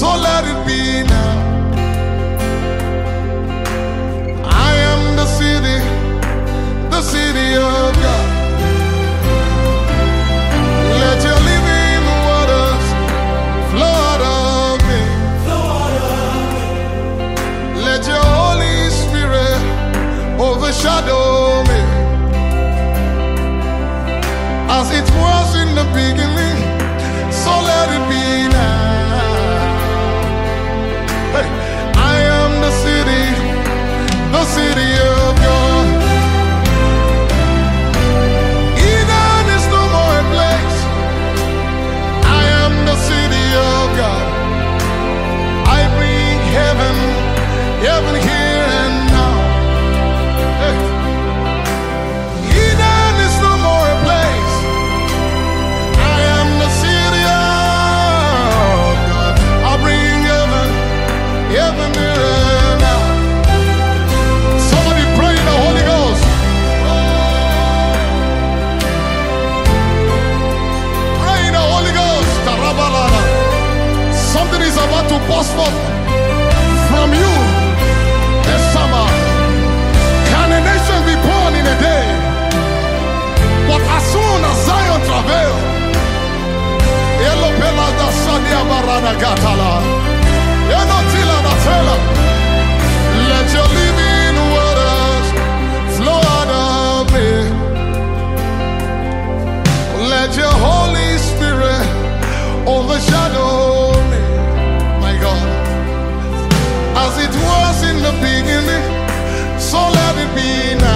So let it be now. I am the city, the city of God. Let your living waters flow out of me. Let your Holy Spirit overshadow me. As it was in the beginning. Let your Holy Spirit overshadow me, my God. As it was in the beginning, so let it be now.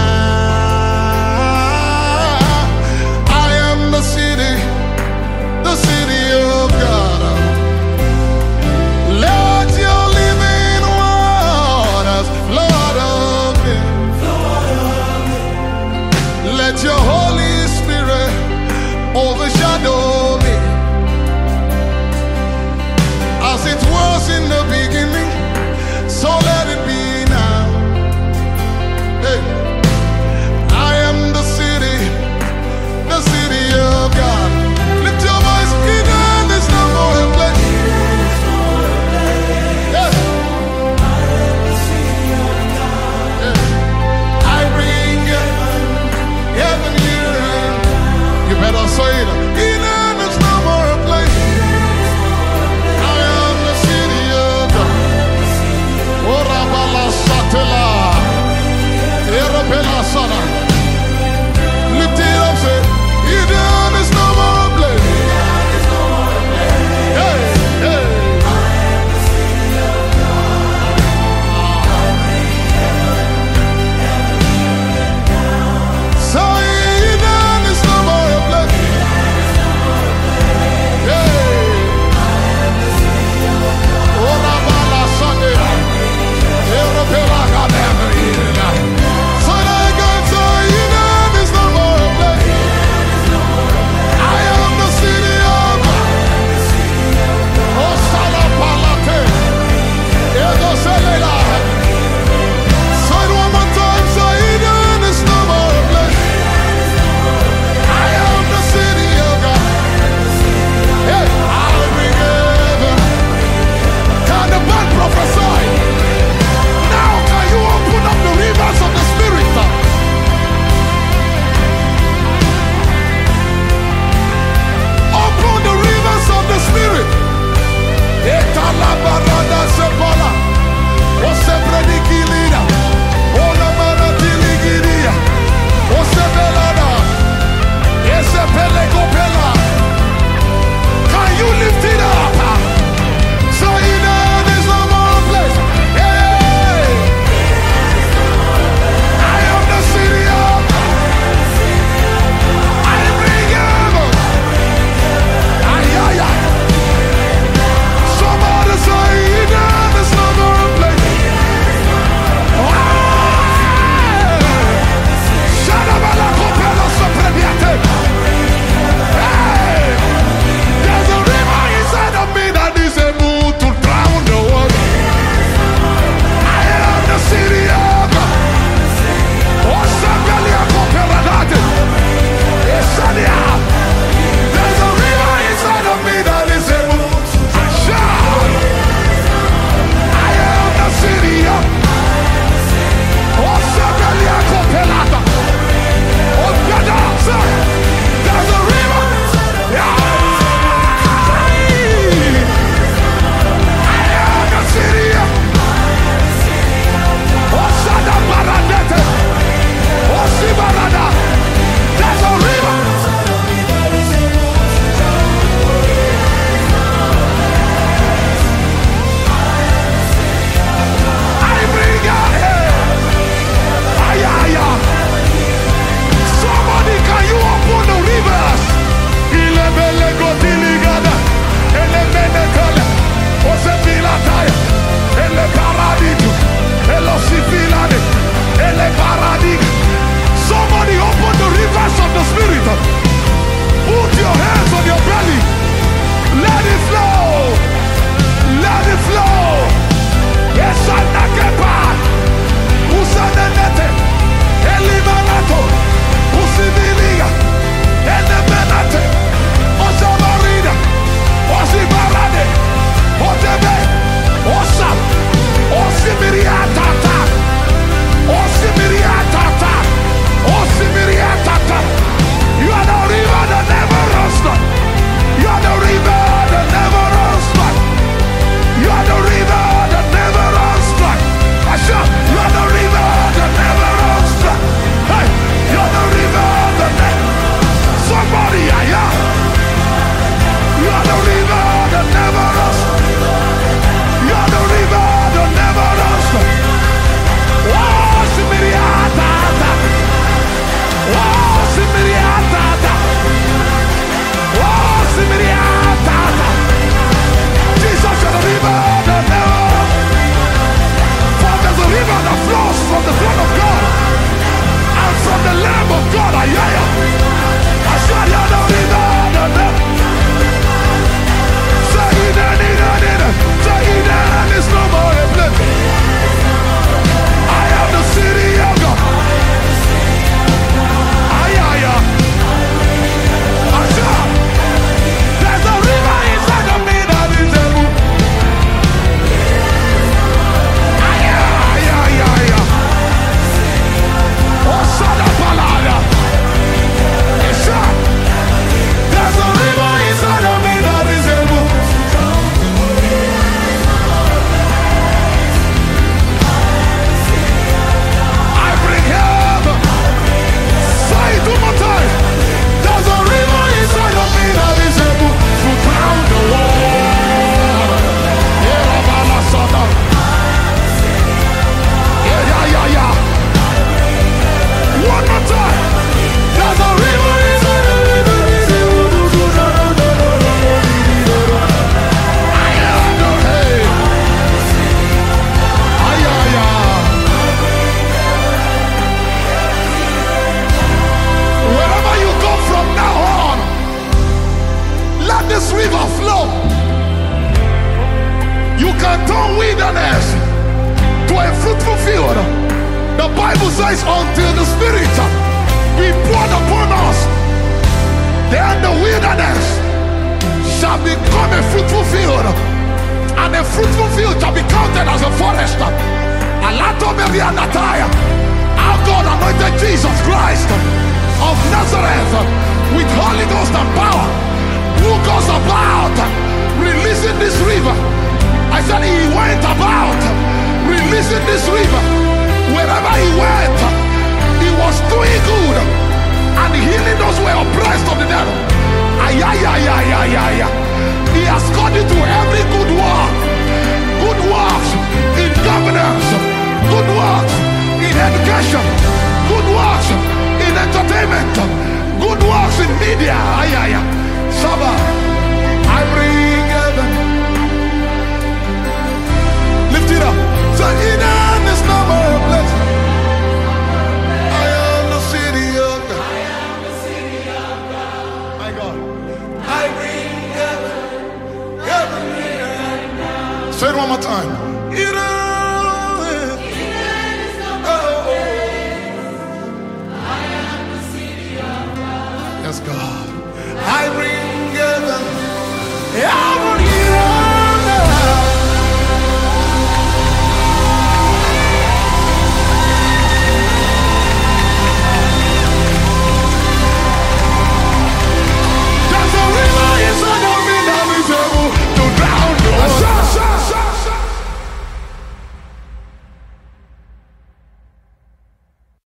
Nazareth with Holy Ghost and power, who goes about releasing this river. I said he went about releasing this river. Wherever he went, he was doing good and healing those who were oppressed of the devil. Ay, ay, ay, ay, ay, ay. He has called you to every good work, Say it one more time.